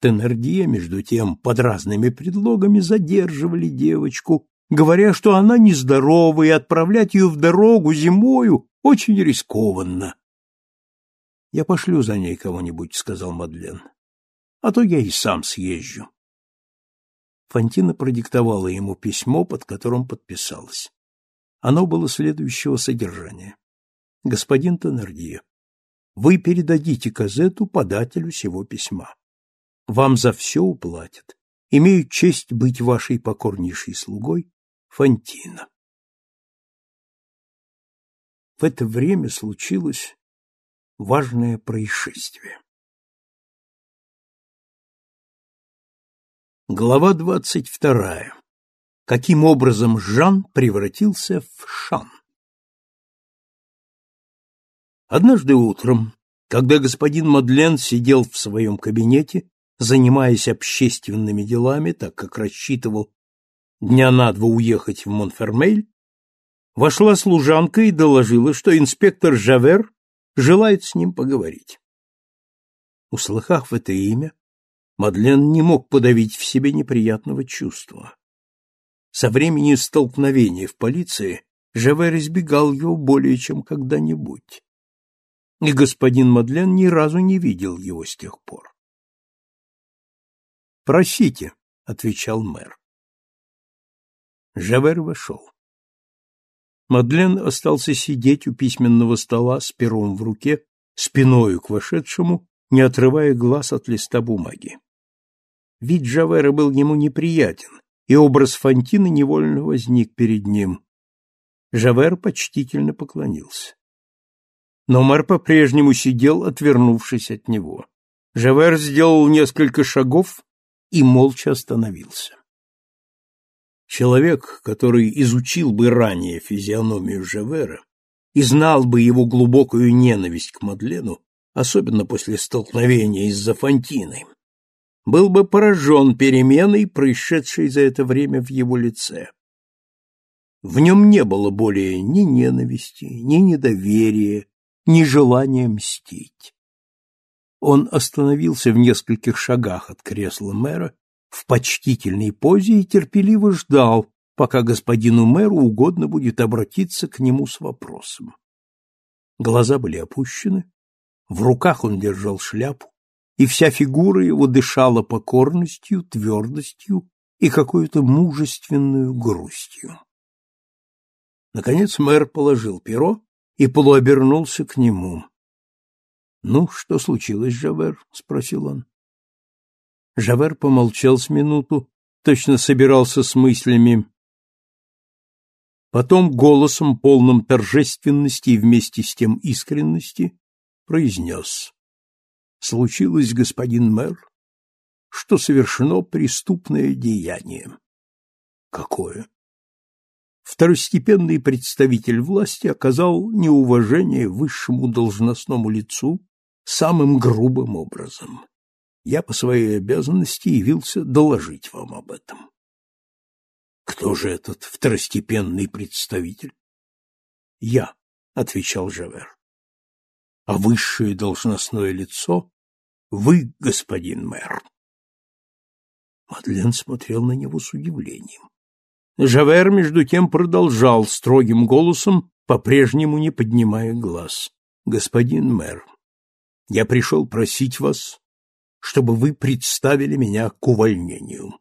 Теннердье, между тем, под разными предлогами задерживали девочку, говоря, что она нездорова, и отправлять ее в дорогу зимою очень рискованно. — Я пошлю за ней кого-нибудь, — сказал Мадлен. — А то я и сам съезжу. Фантина продиктовала ему письмо, под которым подписалась. Оно было следующего содержания. «Господин Теннердье, вы передадите газету подателю сего письма. Вам за все уплатят. Имею честь быть вашей покорнейшей слугой, Фантина». В это время случилось важное происшествие. Глава двадцать вторая. Каким образом Жан превратился в Шан? Однажды утром, когда господин Мадлен сидел в своем кабинете, занимаясь общественными делами, так как рассчитывал дня на два уехать в Монфермель, вошла служанка и доложила, что инспектор Жавер желает с ним поговорить. Услыхав это имя, Мадлен не мог подавить в себе неприятного чувства. Со времени столкновения в полиции Жавер избегал его более чем когда-нибудь. И господин Мадлен ни разу не видел его с тех пор. «Просите», — отвечал мэр. Жавер вошел. Мадлен остался сидеть у письменного стола с пером в руке, спиною к вошедшему, не отрывая глаз от листа бумаги. Вид Жавера был ему неприятен, и образ Фантина невольно возник перед ним. Жавер почтительно поклонился. Но мэр по-прежнему сидел, отвернувшись от него. Жавер сделал несколько шагов и молча остановился. Человек, который изучил бы ранее физиономию Жавера и знал бы его глубокую ненависть к Мадлену, особенно после столкновения из-за Фантины, был бы поражен переменой, происшедшей за это время в его лице. В нем не было более ни ненависти, ни недоверия, ни желания мстить. Он остановился в нескольких шагах от кресла мэра в почтительной позе и терпеливо ждал, пока господину мэру угодно будет обратиться к нему с вопросом. Глаза были опущены, в руках он держал шляпу, и вся фигура его дышала покорностью, твердостью и какой-то мужественную грустью. Наконец мэр положил перо и полуобернулся к нему. — Ну, что случилось, Жавер? — спросил он. Жавер помолчал с минуту, точно собирался с мыслями. Потом голосом, полным торжественности и вместе с тем искренности, произнес случилось, господин мэр, что совершено преступное деяние. Какое? Второстепенный представитель власти оказал неуважение высшему должностному лицу самым грубым образом. Я по своей обязанности явился доложить вам об этом. Кто же этот второстепенный представитель? Я, отвечал Жавер а высшее должностное лицо — вы, господин мэр. Мадлен смотрел на него с удивлением. Жавер, между тем, продолжал строгим голосом, по-прежнему не поднимая глаз. «Господин мэр, я пришел просить вас, чтобы вы представили меня к увольнению».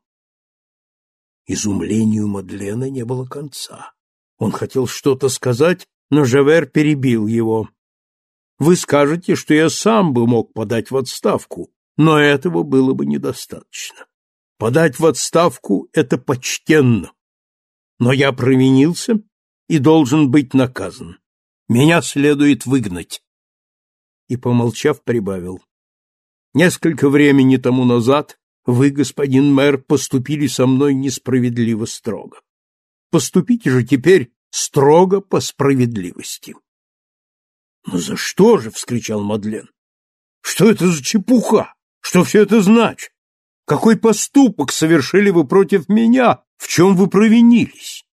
Изумлению Мадлена не было конца. Он хотел что-то сказать, но Жавер перебил его. Вы скажете, что я сам бы мог подать в отставку, но этого было бы недостаточно. Подать в отставку — это почтенно. Но я провинился и должен быть наказан. Меня следует выгнать. И, помолчав, прибавил. Несколько времени тому назад вы, господин мэр, поступили со мной несправедливо строго. Поступите же теперь строго по справедливости. «Но за что же?» — вскричал Мадлен. «Что это за чепуха? Что все это значит? Какой поступок совершили вы против меня? В чем вы провинились?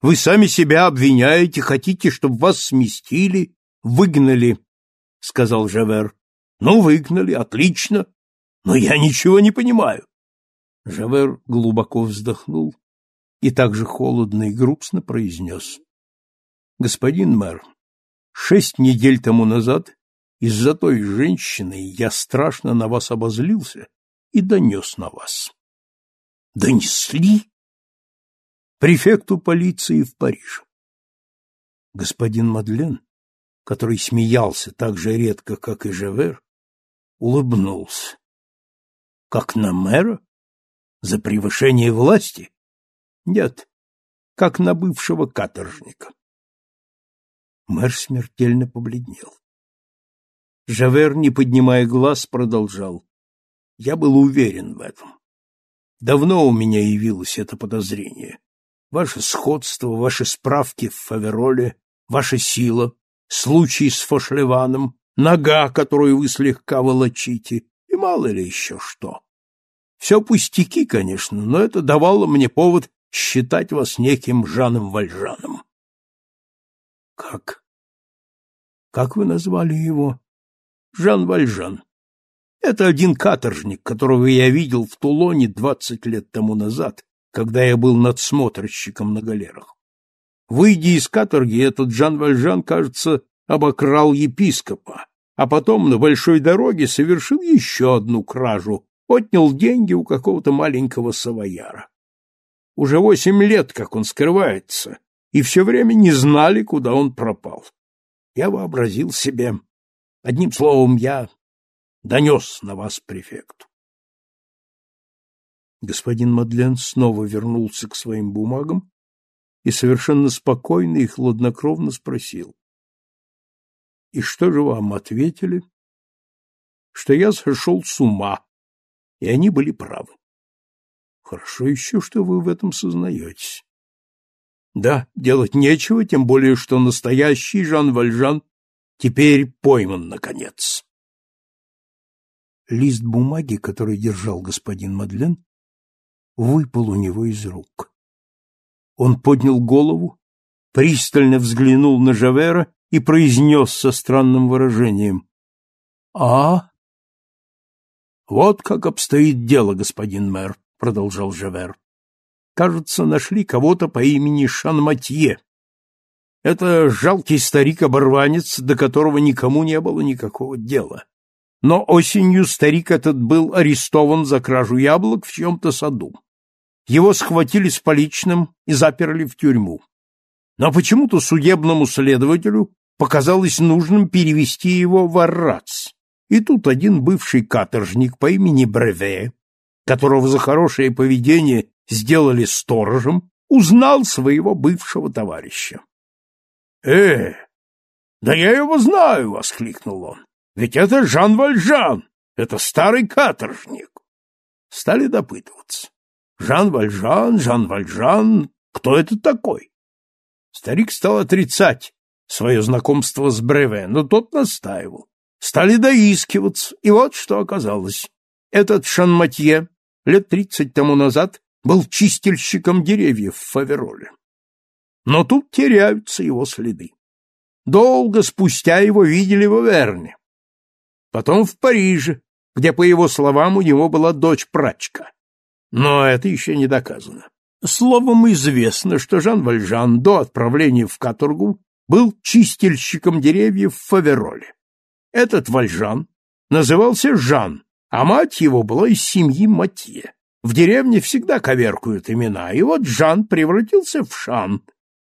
Вы сами себя обвиняете, хотите, чтобы вас сместили, выгнали, — сказал Жавер. Ну, выгнали, отлично. Но я ничего не понимаю. Жавер глубоко вздохнул и также холодно и грустно произнес. Господин мэр, шесть недель тому назад из-за той женщины я страшно на вас обозлился и донес на вас. Донесли? Префекту полиции в Париж. Господин Мадлен, который смеялся так же редко, как и Жевер, улыбнулся. Как на мэра? За превышение власти? Нет, как на бывшего каторжника. Мэр смертельно побледнел. Жавер, не поднимая глаз, продолжал. Я был уверен в этом. Давно у меня явилось это подозрение. Ваше сходство, ваши справки в Фавероле, ваша сила, случай с Фошлеваном, нога, которую вы слегка волочите, и мало ли еще что. Все пустяки, конечно, но это давало мне повод считать вас неким Жаном Вальжаном. Как? Как вы назвали его? Жан Вальжан. Это один каторжник, которого я видел в Тулоне двадцать лет тому назад, когда я был надсмотрщиком на галерах. Выйдя из каторги, этот Жан Вальжан, кажется, обокрал епископа, а потом на большой дороге совершил еще одну кражу, отнял деньги у какого-то маленького савояра. Уже восемь лет, как он скрывается, и все время не знали, куда он пропал. Я вообразил себе... Одним словом, я донес на вас префекту. Господин Мадлен снова вернулся к своим бумагам и совершенно спокойно и хладнокровно спросил. — И что же вам ответили? — Что я сошел с ума, и они были правы. — Хорошо еще, что вы в этом сознаетесь. Да, делать нечего, тем более, что настоящий Жан Вальжан теперь пойман, наконец. Лист бумаги, который держал господин Мадлен, выпал у него из рук. Он поднял голову, пристально взглянул на Жавера и произнес со странным выражением. — А? — Вот как обстоит дело, господин мэр, — продолжал Жавер. — Кажется, нашли кого-то по имени Шанматье. Это жалкий старик-оборванец, до которого никому не было никакого дела. Но осенью старик этот был арестован за кражу яблок в чьем-то саду. Его схватили с поличным и заперли в тюрьму. Но почему-то судебному следователю показалось нужным перевести его в Аррац. И тут один бывший каторжник по имени Бреве, которого за хорошее поведение сделали сторожем, узнал своего бывшего товарища. — Э, да я его знаю! — воскликнул он. — Ведь это Жан Вальжан, это старый каторжник. Стали допытываться. Жан Вальжан, Жан Вальжан, кто это такой? Старик стал отрицать свое знакомство с Бреве, но тот настаивал. Стали доискиваться, и вот что оказалось. Этот Шанматье лет тридцать тому назад был чистильщиком деревьев в Фавероле. Но тут теряются его следы. Долго спустя его видели в Аверне. Потом в Париже, где, по его словам, у него была дочь-прачка. Но это еще не доказано. Словом, известно, что Жан Вальжан до отправления в каторгу был чистильщиком деревьев в Фавероле. Этот Вальжан назывался Жан, а мать его была из семьи Матье. В деревне всегда коверкуют имена, и вот Жан превратился в Шан,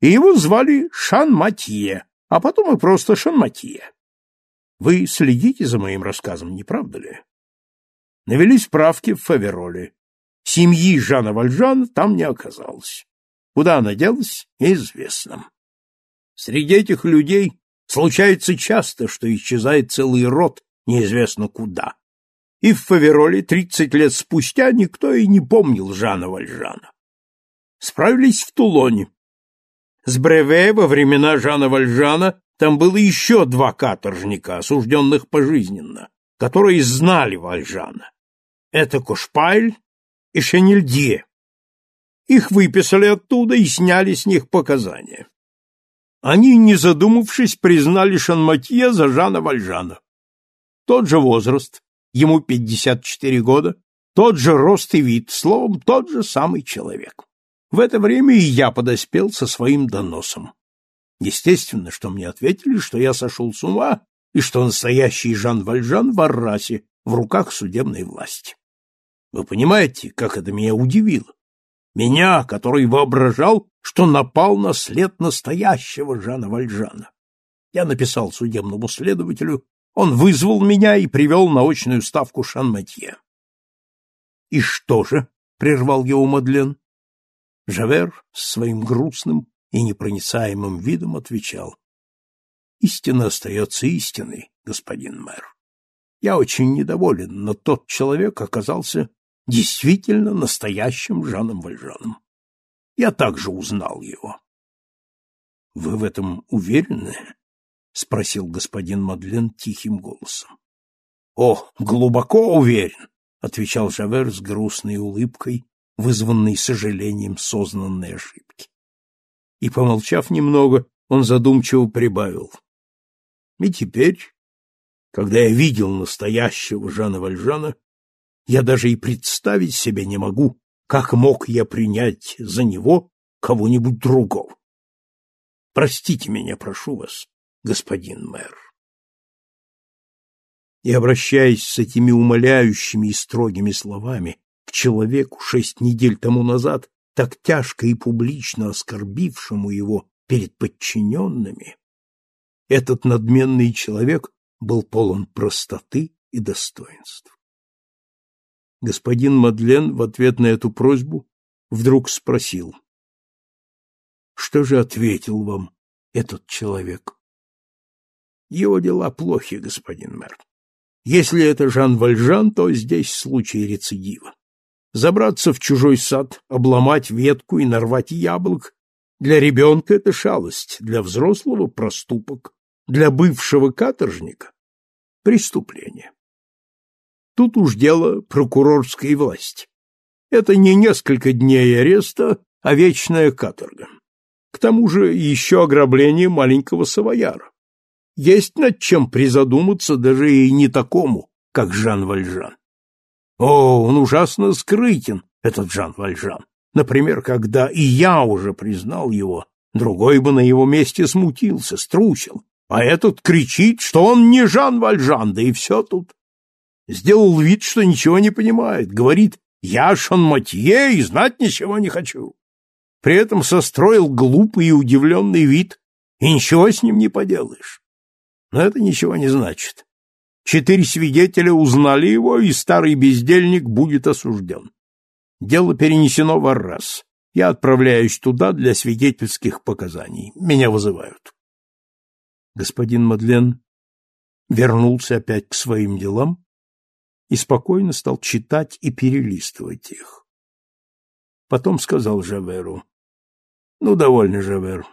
и его звали Шан-Матье, а потом и просто Шан-Матье. Вы следите за моим рассказом, не правда ли? Навели справки в Фавероле. Семьи Жана Вальжана там не оказалось. Куда она делась, неизвестно. Среди этих людей случается часто, что исчезает целый род неизвестно куда. И в Фавероле тридцать лет спустя никто и не помнил Жана Вальжана. Справились в Тулоне. С Бреве во времена Жана Вальжана там было еще два каторжника, осужденных пожизненно, которые знали Вальжана. Это Кошпайль и Шенельдье. Их выписали оттуда и сняли с них показания. Они, не задумавшись, признали Шанматье за Жана Вальжана. Тот же возраст, ему пятьдесят четыре года, тот же рост и вид, словом, тот же самый человек. В это время и я подоспел со своим доносом. Естественно, что мне ответили, что я сошел с ума и что настоящий Жан Вальжан в Аррасе, в руках судебной власти. Вы понимаете, как это меня удивило? Меня, который воображал, что напал на след настоящего Жана Вальжана. Я написал судебному следователю, он вызвал меня и привел на очную ставку Шанматье. — И что же? — прервал его Мадлен. Жавер с своим грустным и непроницаемым видом отвечал. — Истина остается истиной, господин мэр. Я очень недоволен, но тот человек оказался действительно настоящим Жаном Вальжаном. Я также узнал его. — Вы в этом уверены? — спросил господин Мадлен тихим голосом. — О, глубоко уверен, — отвечал Жавер с грустной улыбкой, вызванной сожалением сознанной ошибки. И, помолчав немного, он задумчиво прибавил. — И теперь, когда я видел настоящего Жана Вальжана, я даже и представить себе не могу, как мог я принять за него кого-нибудь другого. Простите меня, прошу вас, господин мэр. И, обращаясь с этими умоляющими и строгими словами к человеку шесть недель тому назад, так тяжко и публично оскорбившему его перед подчиненными, этот надменный человек был полон простоты и достоинств. Господин Мадлен в ответ на эту просьбу вдруг спросил. Что же ответил вам этот человек? Его дела плохи, господин мэр. Если это Жан Вальжан, то здесь случай рецидива. Забраться в чужой сад, обломать ветку и нарвать яблок для ребенка — это шалость, для взрослого — проступок, для бывшего каторжника — преступление. Тут уж дело прокурорской власти. Это не несколько дней ареста, а вечная каторга. К тому же еще ограбление маленького савояра. Есть над чем призадуматься даже и не такому, как Жан Вальжан. О, он ужасно скрытен, этот Жан Вальжан. Например, когда и я уже признал его, другой бы на его месте смутился, струсил. А этот кричит, что он не Жан Вальжан, да и все тут. Сделал вид, что ничего не понимает, говорит «Я Шанматье и знать ничего не хочу». При этом состроил глупый и удивленный вид, и ничего с ним не поделаешь. Но это ничего не значит. Четыре свидетеля узнали его, и старый бездельник будет осужден. Дело перенесено в Аррас. Я отправляюсь туда для свидетельских показаний. Меня вызывают. Господин Мадлен вернулся опять к своим делам, и спокойно стал читать и перелистывать их. Потом сказал Жаверу, «Ну, довольно, Жавер.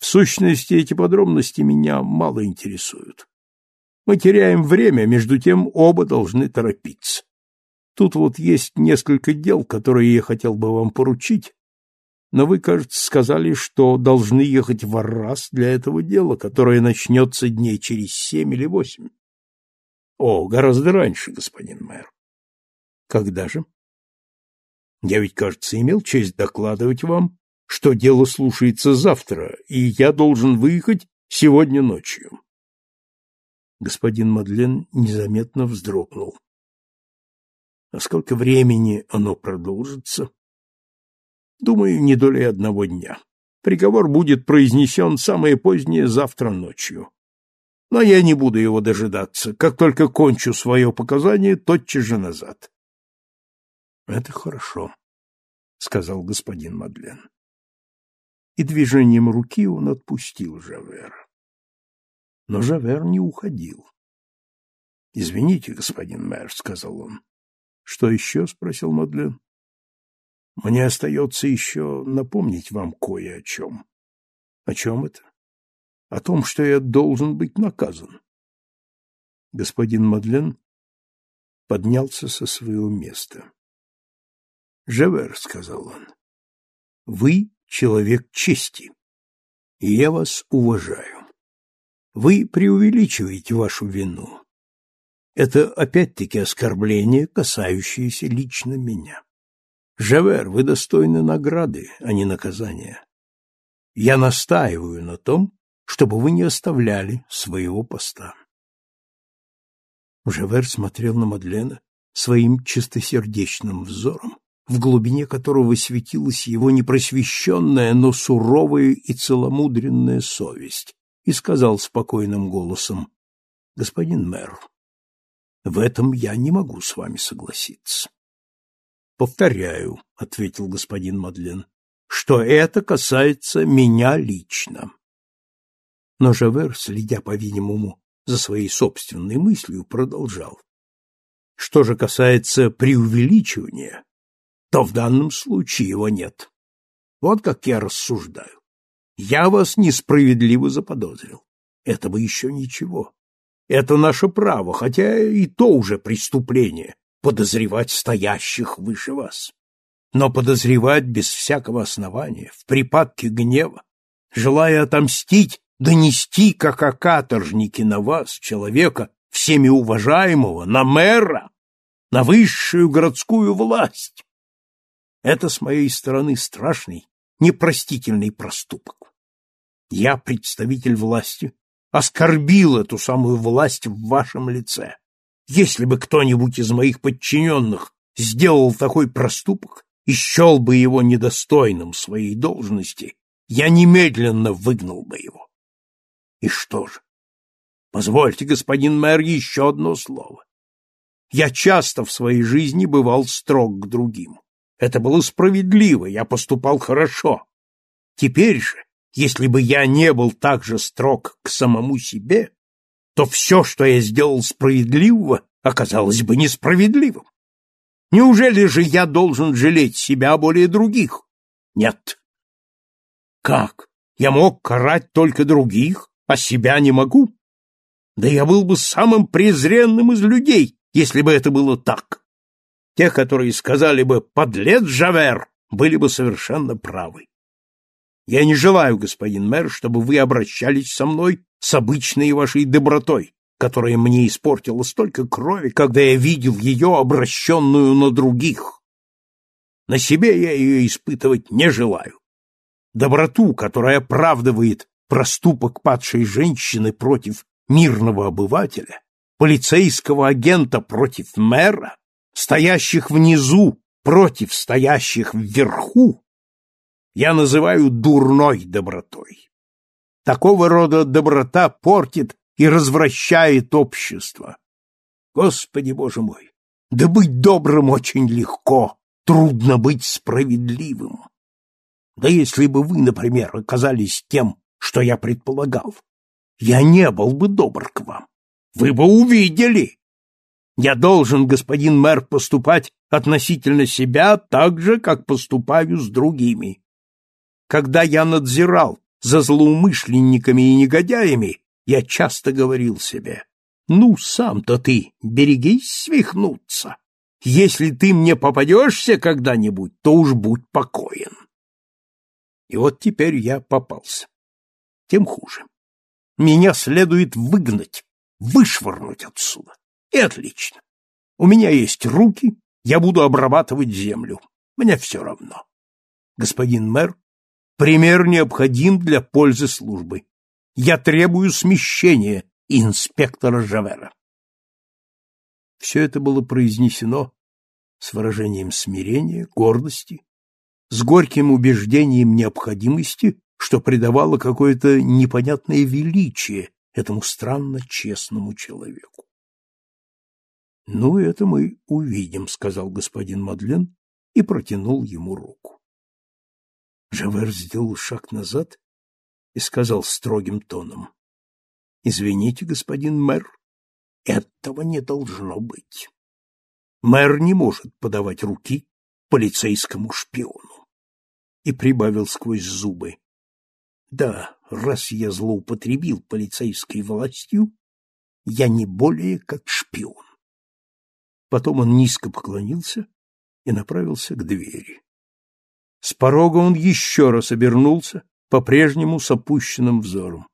В сущности, эти подробности меня мало интересуют. Мы теряем время, между тем оба должны торопиться. Тут вот есть несколько дел, которые я хотел бы вам поручить, но вы, кажется, сказали, что должны ехать в Аррас для этого дела, которое начнется дней через семь или восемь. О, гораздо раньше, господин мэр. Когда же? Я ведь, кажется, имел честь докладывать вам, что дело слушается завтра, и я должен выехать сегодня ночью. Господин Мадлен незаметно вздрогнул. А сколько времени оно продолжится? Думаю, не долей одного дня. Приговор будет произнесен самое позднее завтра ночью. Но я не буду его дожидаться. Как только кончу свое показание, тотчас же назад. — Это хорошо, — сказал господин Мадлен. И движением руки он отпустил Жавера. Но Жавер не уходил. — Извините, господин мэр, — сказал он. — Что еще? — спросил Мадлен. — Мне остается еще напомнить вам кое о чем. — О чем это? О том, что я должен быть наказан. Господин Мадлен поднялся со своего места. «Жевер», — сказал он, — «вы человек чести, и я вас уважаю. Вы преувеличиваете вашу вину. Это опять-таки оскорбление, касающееся лично меня. Жавер, вы достойны награды, а не наказания. Я настаиваю на том, чтобы вы не оставляли своего поста. Жавер смотрел на Мадлена своим чистосердечным взором, в глубине которого светилась его непросвещенная, но суровая и целомудренная совесть, и сказал спокойным голосом, «Господин мэр, в этом я не могу с вами согласиться». «Повторяю», — ответил господин Мадлен, «что это касается меня лично». Но Жавер, следя, по-видимому, за своей собственной мыслью, продолжал. Что же касается преувеличивания, то в данном случае его нет. Вот как я рассуждаю. Я вас несправедливо заподозрил. Это бы еще ничего. Это наше право, хотя и то уже преступление — подозревать стоящих выше вас. Но подозревать без всякого основания, в припадке гнева, желая отомстить, донести, как о каторжнике на вас, человека, всеми уважаемого, на мэра, на высшую городскую власть. Это с моей стороны страшный, непростительный проступок. Я, представитель власти, оскорбил эту самую власть в вашем лице. Если бы кто-нибудь из моих подчиненных сделал такой проступок и счел бы его недостойным своей должности, я немедленно выгнал бы его. И что же? Позвольте, господин мэр, еще одно слово. Я часто в своей жизни бывал строг к другим. Это было справедливо, я поступал хорошо. Теперь же, если бы я не был так же строг к самому себе, то все, что я сделал справедливого, оказалось бы несправедливым. Неужели же я должен жалеть себя более других? Нет. Как? Я мог карать только других, а себя не могу? Да я был бы самым презренным из людей, если бы это было так. Те, которые сказали бы «подлец Жавер», были бы совершенно правы. Я не желаю, господин мэр, чтобы вы обращались со мной с обычной вашей добротой, которая мне испортила столько крови, когда я видел ее обращенную на других. На себе я ее испытывать не желаю. Доброту, которая оправдывает проступок падшей женщины против мирного обывателя, полицейского агента против мэра, стоящих внизу против стоящих вверху, я называю дурной добротой. Такого рода доброта портит и развращает общество. Господи, Боже мой, да быть добрым очень легко, трудно быть справедливым. Да если бы вы, например, оказались тем, что я предполагал, я не был бы добр к вам. Вы бы увидели. Я должен, господин мэр, поступать относительно себя так же, как поступаю с другими. Когда я надзирал за злоумышленниками и негодяями, я часто говорил себе, ну, сам-то ты берегись свихнуться. Если ты мне попадешься когда-нибудь, то уж будь покоен. И вот теперь я попался. Тем хуже. Меня следует выгнать, вышвырнуть отсюда. И отлично. У меня есть руки, я буду обрабатывать землю. Мне все равно. Господин мэр, пример необходим для пользы службы. Я требую смещения инспектора Жавера. Все это было произнесено с выражением смирения, гордости, с горьким убеждением необходимости что придавало какое-то непонятное величие этому странно честному человеку. «Ну, это мы увидим», — сказал господин Мадлен и протянул ему руку. Жавер сделал шаг назад и сказал строгим тоном. «Извините, господин мэр, этого не должно быть. Мэр не может подавать руки полицейскому шпиону». И прибавил сквозь зубы. Да, раз я злоупотребил полицейской властью, я не более как шпион. Потом он низко поклонился и направился к двери. С порога он еще раз обернулся, по-прежнему с опущенным взором.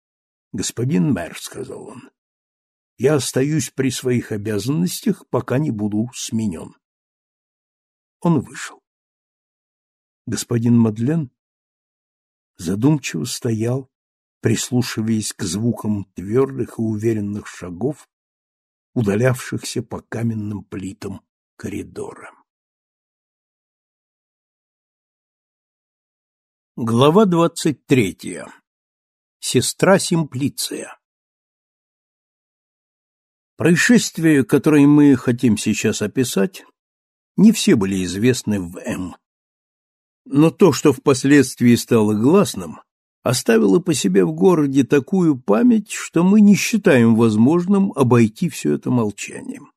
— Господин мэр, — сказал он, — я остаюсь при своих обязанностях, пока не буду сменен. Он вышел. Господин Мадлен задумчиво стоял, прислушиваясь к звукам твердых и уверенных шагов, удалявшихся по каменным плитам коридора. Глава двадцать третья. Сестра Симплиция. Происшествия, которые мы хотим сейчас описать, не все были известны в М. Но то, что впоследствии стало гласным, оставило по себе в городе такую память, что мы не считаем возможным обойти все это молчанием.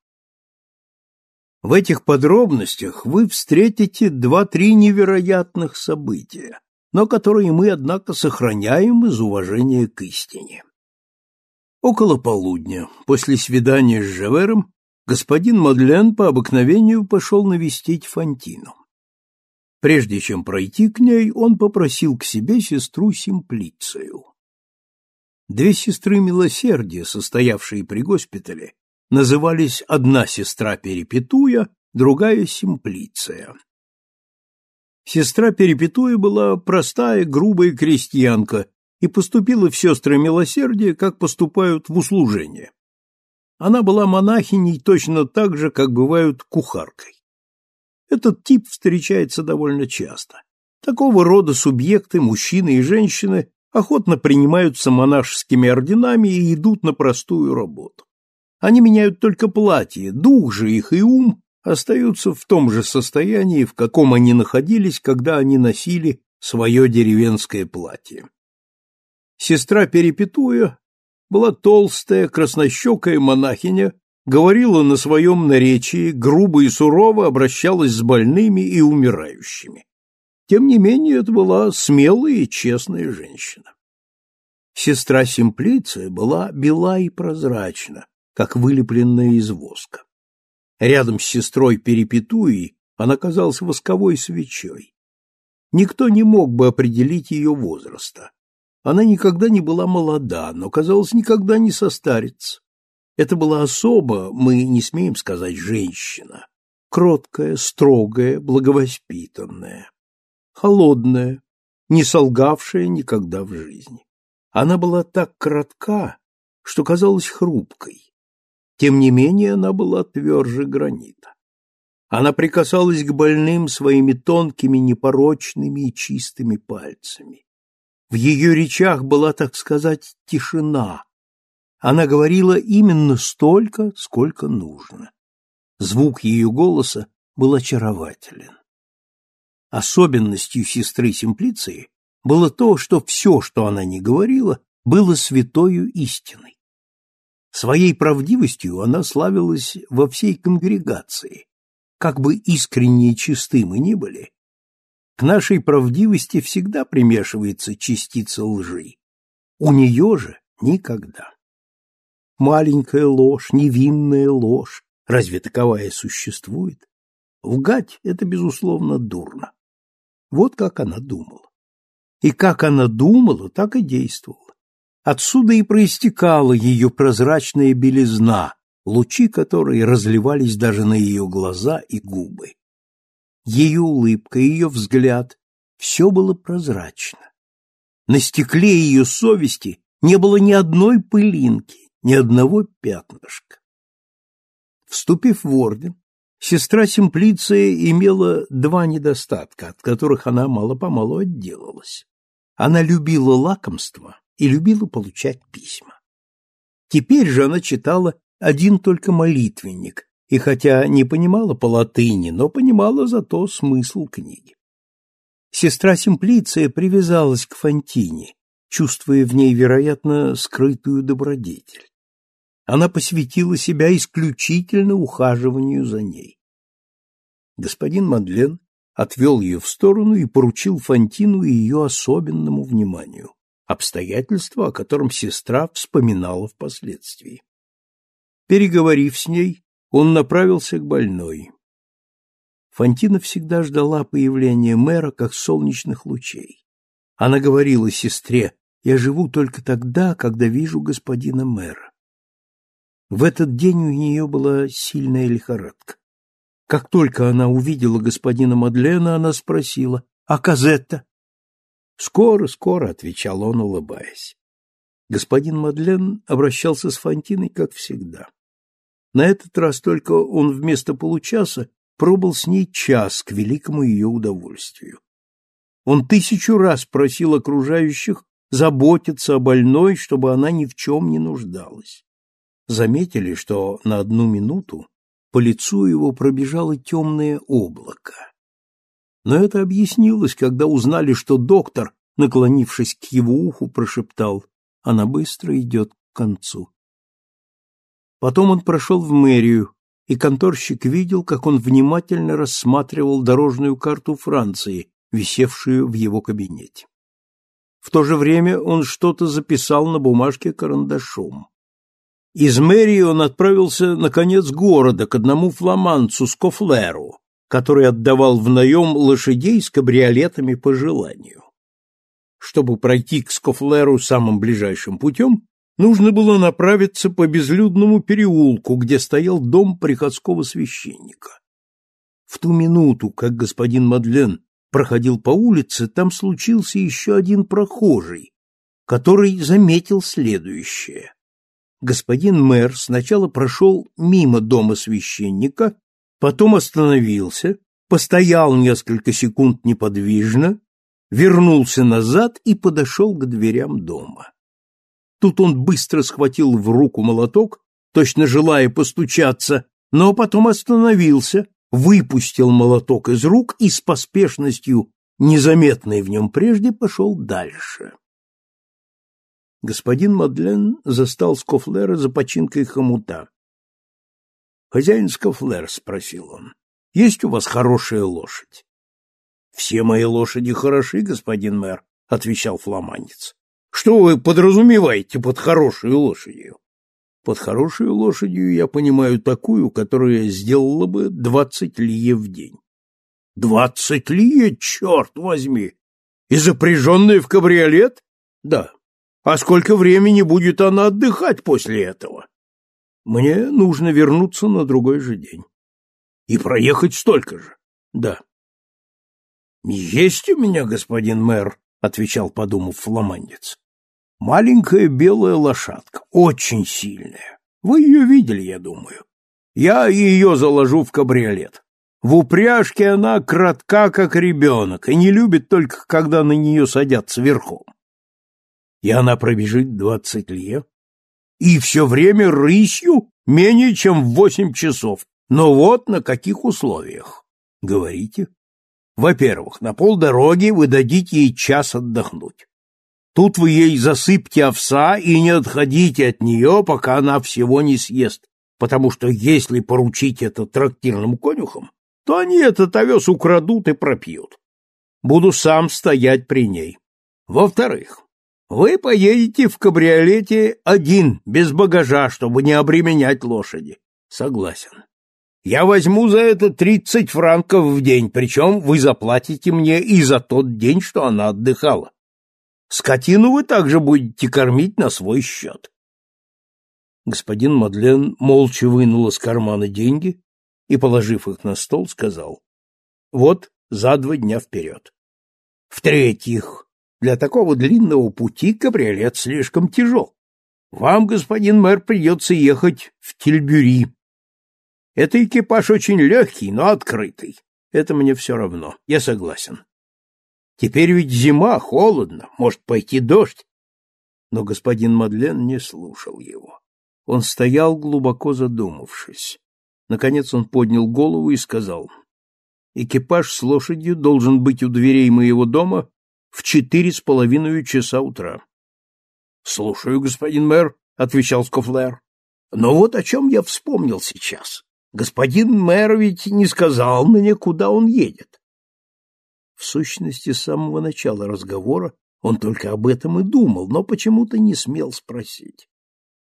В этих подробностях вы встретите два-три невероятных события, но которые мы, однако, сохраняем из уважения к истине. Около полудня, после свидания с Жавером, господин Мадлен по обыкновению пошел навестить Фантину. Прежде чем пройти к ней, он попросил к себе сестру Симплицию. Две сестры милосердия, состоявшие при госпитале, назывались одна сестра Перепетуя, другая Симплиция. Сестра Перепетуя была простая, грубая крестьянка и поступила в сестры милосердия, как поступают в услужение. Она была монахиней точно так же, как бывают кухаркой. Этот тип встречается довольно часто. Такого рода субъекты, мужчины и женщины, охотно принимаются монашескими орденами и идут на простую работу. Они меняют только платье, дух же их и ум остаются в том же состоянии, в каком они находились, когда они носили свое деревенское платье. Сестра Перепетуя была толстая, краснощекая монахиня, говорила на своем наречии, грубо и сурово обращалась с больными и умирающими. Тем не менее, это была смелая и честная женщина. Сестра Симплиция была бела и прозрачна, как вылепленная из воска. Рядом с сестрой Перепетуей она казалась восковой свечой. Никто не мог бы определить ее возраста. Она никогда не была молода, но, казалось, никогда не состарится. Это была особа, мы не смеем сказать женщина, кроткая, строгая, благовоспитанная, холодная, не солгавшая никогда в жизни. Она была так коротка, что казалась хрупкой. Тем не менее она была тверже гранита. Она прикасалась к больным своими тонкими, непорочными и чистыми пальцами. В ее речах была, так сказать, тишина. Она говорила именно столько, сколько нужно. Звук ее голоса был очарователен. Особенностью сестры Симплиции было то, что все, что она не говорила, было святою истиной. Своей правдивостью она славилась во всей конгрегации. Как бы искренне и чисты мы ни были, к нашей правдивости всегда примешивается частица лжи. У нее же никогда. Маленькая ложь, невинная ложь, разве таковая существует? Лгать — это, безусловно, дурно. Вот как она думала. И как она думала, так и действовала. Отсюда и проистекала ее прозрачная белизна, лучи которой разливались даже на ее глаза и губы. Ее улыбка, ее взгляд — все было прозрачно. На стекле ее совести не было ни одной пылинки, ни одного пятнышка. Вступив в орден, сестра Симплиция имела два недостатка, от которых она мало-помалу отделалась. Она любила лакомство и любила получать письма. Теперь же она читала один только молитвенник, и хотя не понимала по латыни, но понимала зато смысл книги. Сестра Симплиция привязалась к Фонтине, чувствуя в ней, вероятно, скрытую добродетель. Она посвятила себя исключительно ухаживанию за ней. Господин Мадлен отвел ее в сторону и поручил Фонтину ее особенному вниманию обстоятельство, о котором сестра вспоминала впоследствии. Переговорив с ней, он направился к больной. Фантина всегда ждала появления мэра как солнечных лучей. Она говорила сестре, «Я живу только тогда, когда вижу господина мэра». В этот день у нее была сильная лихорадка. Как только она увидела господина Мадлена, она спросила, «А Казетта?» «Скоро, скоро», — отвечал он, улыбаясь. Господин Мадлен обращался с Фантиной, как всегда. На этот раз только он вместо получаса пробыл с ней час к великому ее удовольствию. Он тысячу раз просил окружающих заботиться о больной, чтобы она ни в чем не нуждалась. Заметили, что на одну минуту по лицу его пробежало темное облако. Но это объяснилось, когда узнали, что доктор, наклонившись к его уху, прошептал «Она быстро идет к концу». Потом он прошел в мэрию, и конторщик видел, как он внимательно рассматривал дорожную карту Франции, висевшую в его кабинете. В то же время он что-то записал на бумажке карандашом. Из мэрии он отправился на конец города к одному фламандцу Скофлеру, который отдавал в наем лошадей с кабриолетами по желанию. Чтобы пройти к Скофлеру самым ближайшим путем, нужно было направиться по безлюдному переулку, где стоял дом приходского священника. В ту минуту, как господин Мадлен проходил по улице, там случился еще один прохожий, который заметил следующее господин мэр сначала прошел мимо дома священника, потом остановился, постоял несколько секунд неподвижно, вернулся назад и подошел к дверям дома. Тут он быстро схватил в руку молоток, точно желая постучаться, но потом остановился, выпустил молоток из рук и с поспешностью, незаметной в нем прежде, пошел дальше господин Мадлен застал Скофлера за починкой хомута. «Хозяин Скофлер», — спросил он, — «есть у вас хорошая лошадь?» «Все мои лошади хороши, господин мэр», — отвечал фламандец. «Что вы подразумеваете под хорошей лошадью?» «Под хорошей лошадью я понимаю такую, которая сделала бы двадцать лие в день». «Двадцать лие, черт возьми! И запряженная в кабриолет?» «Да, а сколько времени будет она отдыхать после этого? Мне нужно вернуться на другой же день. И проехать столько же? Да. Есть у меня, господин мэр, отвечал, подумав фламандец. Маленькая белая лошадка, очень сильная. Вы ее видели, я думаю. Я ее заложу в кабриолет. В упряжке она кратка, как ребенок, и не любит только, когда на нее садятся верхом и она пробежит двадцать лье. И все время рысью менее чем в восемь часов. Но вот на каких условиях? Говорите. Во-первых, на полдороги вы дадите ей час отдохнуть. Тут вы ей засыпьте овса и не отходите от нее, пока она всего не съест, потому что если поручить это трактирным конюхам, то они этот овес украдут и пропьют. Буду сам стоять при ней. Во-вторых, вы поедете в кабриолете один, без багажа, чтобы не обременять лошади. Согласен. Я возьму за это тридцать франков в день, причем вы заплатите мне и за тот день, что она отдыхала. Скотину вы также будете кормить на свой счет. Господин Мадлен молча вынул из кармана деньги и, положив их на стол, сказал, «Вот за два дня вперед. В-третьих, для такого длинного пути кабриолет слишком тяжел. Вам, господин мэр, придется ехать в Тильбюри. Это экипаж очень легкий, но открытый. Это мне все равно. Я согласен. Теперь ведь зима, холодно, может пойти дождь. Но господин Мадлен не слушал его. Он стоял, глубоко задумавшись. Наконец он поднял голову и сказал, «Экипаж с лошадью должен быть у дверей моего дома в четыре с половиной часа утра. — Слушаю, господин мэр, — отвечал Скофлер. — Но вот о чем я вспомнил сейчас. Господин мэр ведь не сказал мне, куда он едет. В сущности, с самого начала разговора он только об этом и думал, но почему-то не смел спросить.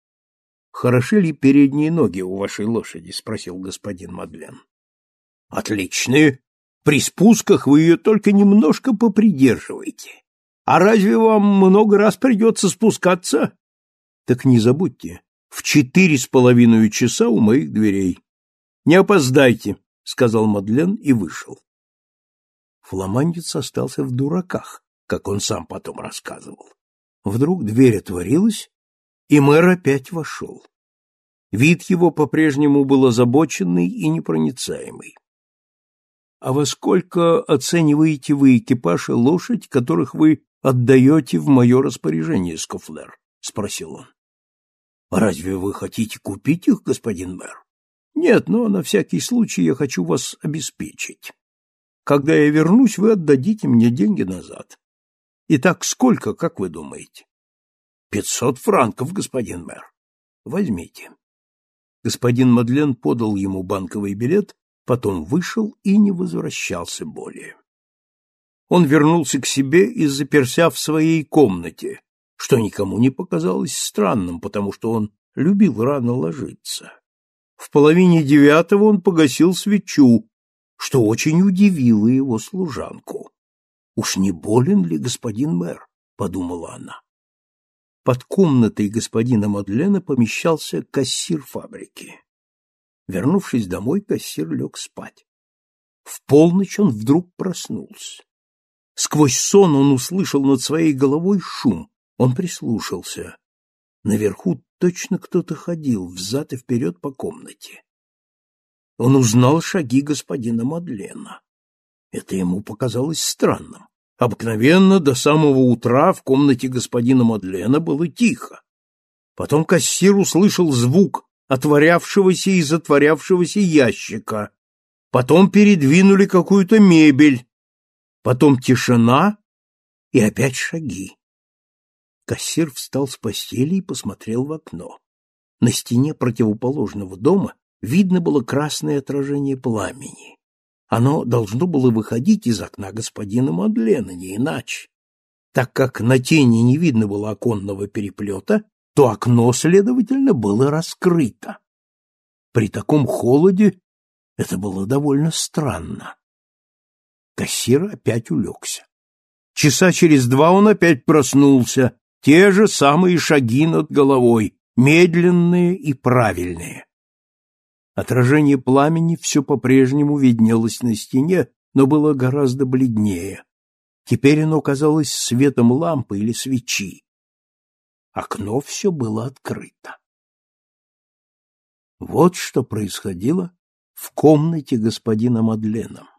— Хороши ли передние ноги у вашей лошади? — спросил господин Мадлен. — Отличные, при спусках вы ее только немножко попридерживаете. А разве вам много раз придется спускаться? Так не забудьте, в четыре с половиной часа у моих дверей. Не опоздайте, сказал Мадлен и вышел. Фламандец остался в дураках, как он сам потом рассказывал. Вдруг дверь отворилась, и мэр опять вошел. Вид его по-прежнему был озабоченный и непроницаемый. — А во сколько оцениваете вы экипаж и лошадь, которых вы отдаете в мое распоряжение, Скофлер? — спросил он. — Разве вы хотите купить их, господин мэр? — Нет, но на всякий случай я хочу вас обеспечить. Когда я вернусь, вы отдадите мне деньги назад. Итак, сколько, как вы думаете? — Пятьсот франков, господин мэр. Возьмите. Господин Мадлен подал ему банковый билет, потом вышел и не возвращался более. Он вернулся к себе и заперся в своей комнате, что никому не показалось странным, потому что он любил рано ложиться. В половине девятого он погасил свечу, что очень удивило его служанку. «Уж не болен ли господин мэр?» — подумала она. Под комнатой господина Мадлена помещался кассир фабрики. Вернувшись домой, кассир лег спать. В полночь он вдруг проснулся. Сквозь сон он услышал над своей головой шум. Он прислушался. Наверху точно кто-то ходил взад и вперед по комнате. Он узнал шаги господина Мадлена. Это ему показалось странным. Обыкновенно до самого утра в комнате господина Мадлена было тихо. Потом кассир услышал звук отворявшегося и затворявшегося ящика. Потом передвинули какую-то мебель. Потом тишина и опять шаги. Кассир встал с постели и посмотрел в окно. На стене противоположного дома видно было красное отражение пламени. Оно должно было выходить из окна господина Мадлена, не иначе. Так как на тени не видно было оконного переплета, то окно, следовательно, было раскрыто. При таком холоде это было довольно странно. Кассир опять улегся. Часа через два он опять проснулся, те же самые шаги над головой, медленные и правильные. Отражение пламени все по-прежнему виднелось на стене, но было гораздо бледнее. Теперь оно казалось светом лампы или свечи. Окно все было открыто. Вот что происходило в комнате господина Мадлена.